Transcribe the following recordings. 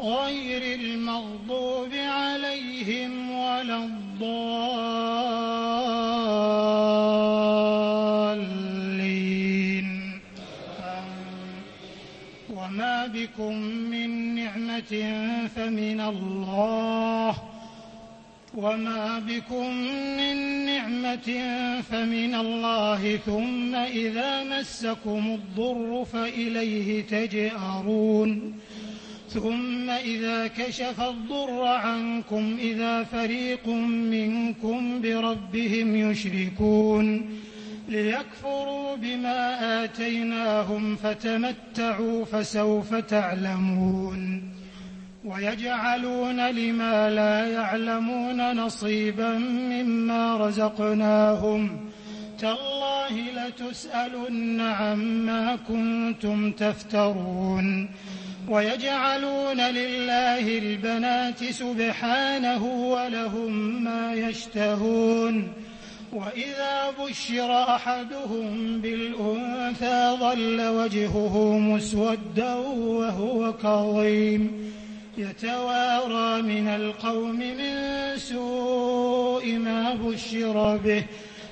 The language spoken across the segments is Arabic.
غير المغضوب عليهم ولا الضالين. وما بكم من نعمة فمن الله. وما بكم من نعمة فمن الله. ثم إذا مسكم الضر فإليه تجأرون. ثم إذا كشف الضر عنكم إذا فريق منكم بربهم يشركون. ليكفروا بما آتيناهم فتمتعوا فسوف تعلمون. ويجعلون لما لا يعلمون نصيبا مما رزقناهم. تالله لتسألن عما كنتم تفترون. ويجعلون لله البنات سبحانه ولهم ما يشتهون وإذا بشر أحدهم بالأنثى ظل وجهه مسودا وهو كظيم. يتوارى من القوم من سوء ما بشر به.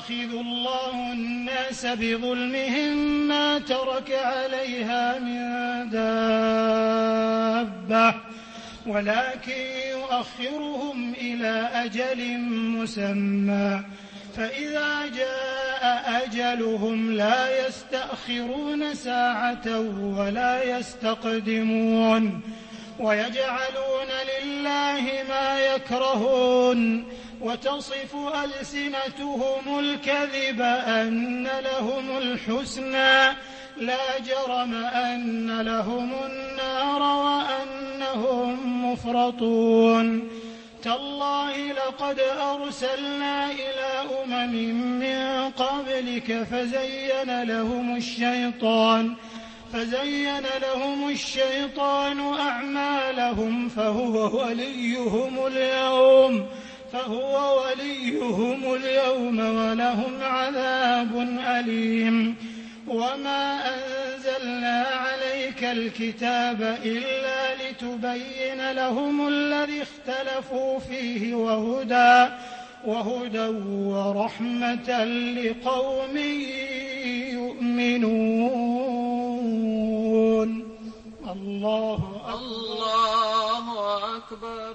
يؤاخذ الله الناس بظلمهم ما ترك عليها من دابة ولكن يؤخرهم إلى أجل مسمى. فإذا جاء أجلهم لا يستأخرون ساعة ولا يستقدمون ويجعلون لله ما يكرهون. وتصف ألسنتهم الكذب أن لهم الحسنى. لا جرم أن لهم النار وأنهم مفرطون. تالله لقد أرسلنا إلى أمم من قبلك فزين لهم الشيطان فزين لهم الشيطان أعمالهم فهو وليهم اليوم. فهو وليهم اليوم ولهم عذاب أليم. وما أنزلنا عليك الكتاب إلا لتبين لهم الذي اختلفوا فيه وهدى وهدى ورحمة لقوم يؤمنون. الله أكبر. الله أكبر.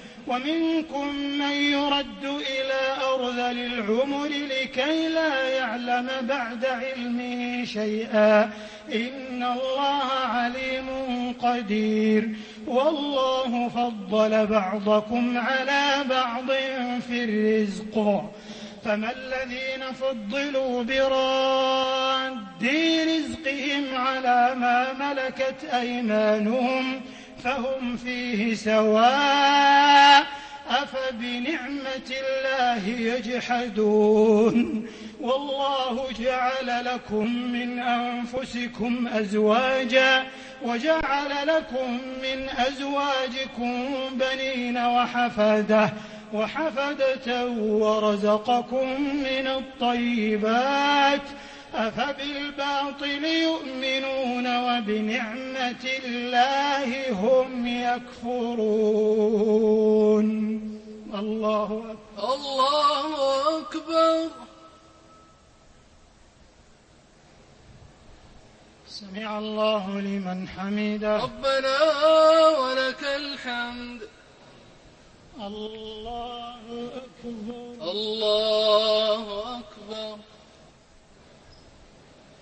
ومنكم من يرد إلى أرذل العمر لكي لا يعلم بعد علمه شيئا. إن الله عليم قدير. والله فضل بعضكم على بعض في الرزق. فما الذين فضلوا براد رزقهم على ما ملكت أيمانهم فهم فيه سواء أفبنعمة الله يجحدون والله جعل لكم من أنفسكم أزواجا وجعل لكم من أزواجكم بنين وحفدة وحفدة ورزقكم من الطيبات أفبالباطل يؤمنون وبنعمة الله هم يكفرون. الله أكبر. الله أكبر. سمع الله لمن حمده. ربنا ولك الحمد. الله أكبر. الله أكبر.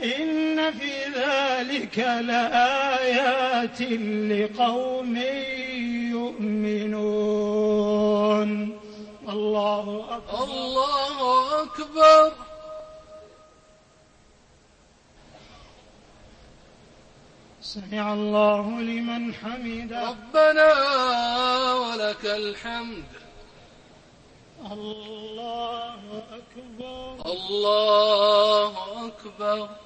إن في ذلك لآيات لقوم يؤمنون. الله أكبر. الله أكبر. سمع الله لمن حمده. ربنا ولك الحمد. الله أكبر. الله أكبر.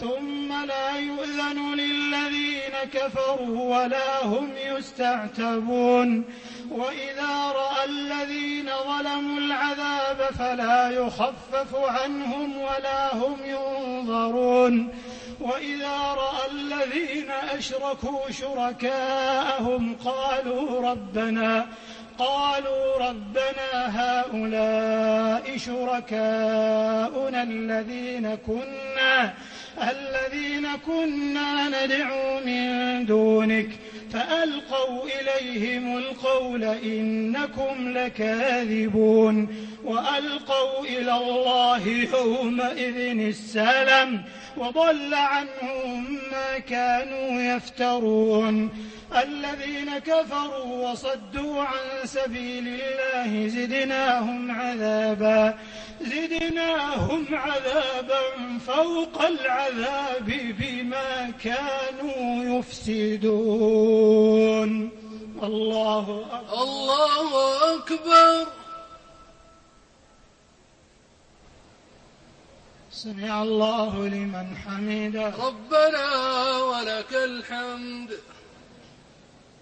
ثم لا يؤذن للذين كفروا ولا هم يستعتبون. وإذا رأى الذين ظلموا العذاب فلا يخفف عنهم ولا هم ينظرون. وإذا رأى الذين أشركوا شركاءهم قالوا ربنا قالوا ربنا هؤلاء شركاؤنا الذين كنا الذين كنا ندعو من دونك فألقوا إليهم القول إنكم لكاذبون وألقوا إلى الله يومئذ السلام وضل عنهم ما كانوا يفترون الذين كفروا وصدوا عن سبيل الله زدناهم عذابا زدناهم عذابا فوق العذاب بما كانوا يفسدون. الله أكبر. الله أكبر. سمع الله لمن حمده. ربنا ولك الحمد.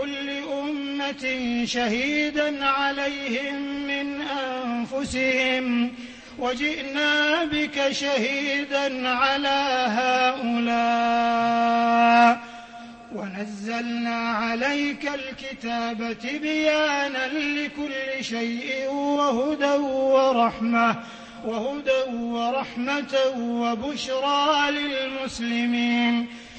كل أمة شهيدا عليهم من أنفسهم وجئنا بك شهيدا على هؤلاء ونزلنا عليك الكتاب تبيانا لكل شيء وهدى ورحمة وهدى ورحمة وبشرى للمسلمين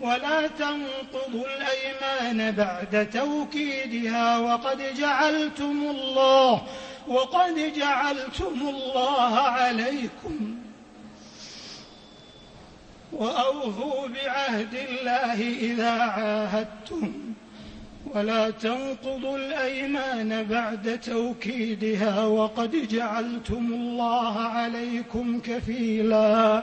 ولا تنقضوا الأيمان بعد توكيدها وقد جعلتم الله وقد جعلتم الله عليكم. وأوفوا بعهد الله إذا عاهدتم. ولا تنقضوا الأيمان بعد توكيدها وقد جعلتم الله عليكم كفيلا.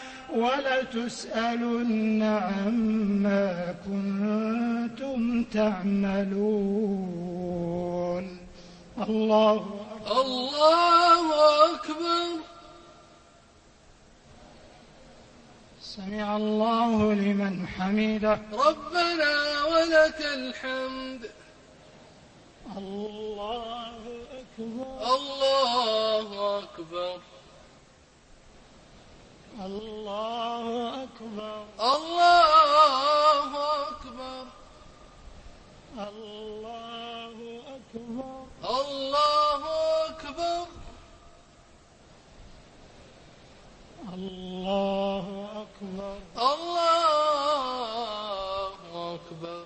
ولتسألن عما كنتم تعملون. الله أكبر. الله أكبر. سمع الله لمن حمده. ربنا ولك الحمد. الله أكبر. الله أكبر. الله أكبر. الله أكبر الله أكبر الله أكبر الله أكبر الله أكبر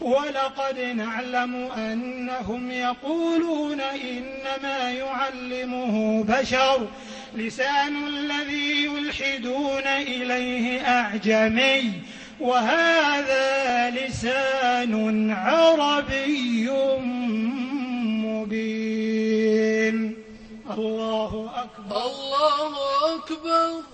ولقد نعلم أنهم يقولون إنما يعلمه بشر. لسان الذي يلحدون إليه أعجمي وهذا لسان عربي مبين. الله أكبر. الله أكبر.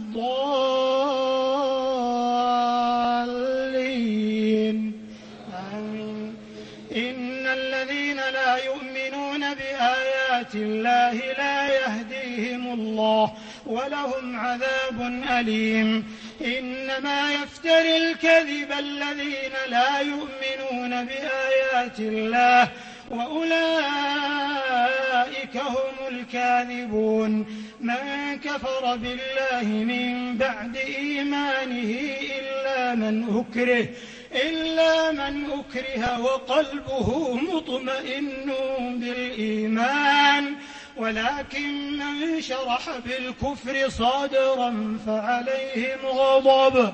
آمين إن الذين لا يؤمنون بآيات الله لا يهديهم الله ولهم عذاب أليم. إنما يفتري الكذب الذين لا يؤمنون بآيات الله وأولئك هم الكاذبون. من كفر بالله من بعد إيمانه إلا من أكره إلا من أكره وقلبه مطمئن بالإيمان. ولكن من شرح بالكفر صدرا فعليهم غضب.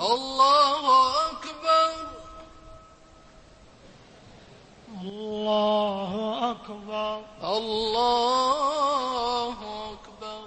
الله أكبر. الله أكبر. الله أكبر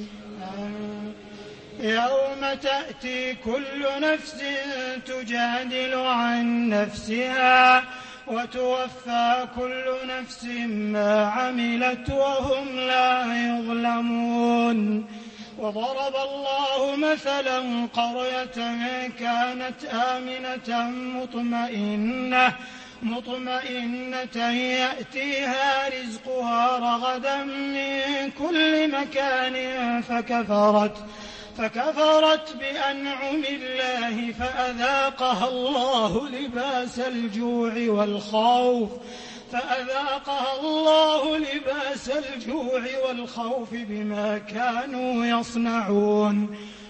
تأتي كل نفس تجادل عن نفسها وتوفى كل نفس ما عملت وهم لا يظلمون وضرب الله مثلا قرية كانت آمنة مطمئنة مطمئنة يأتيها رزقها رغدا من كل مكان فكفرت فكفرت بأنعم الله فأذاقها الله لباس الجوع والخوف فأذاقها الله لباس الجوع والخوف بما كانوا يصنعون.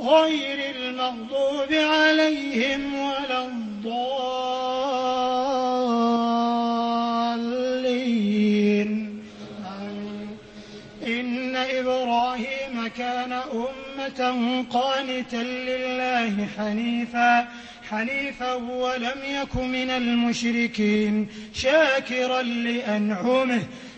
غير المغضوب عليهم ولا الضالين. إن إبراهيم كان أمة قانتا لله حنيفا حنيفا ولم يك من المشركين شاكرا لأنعمه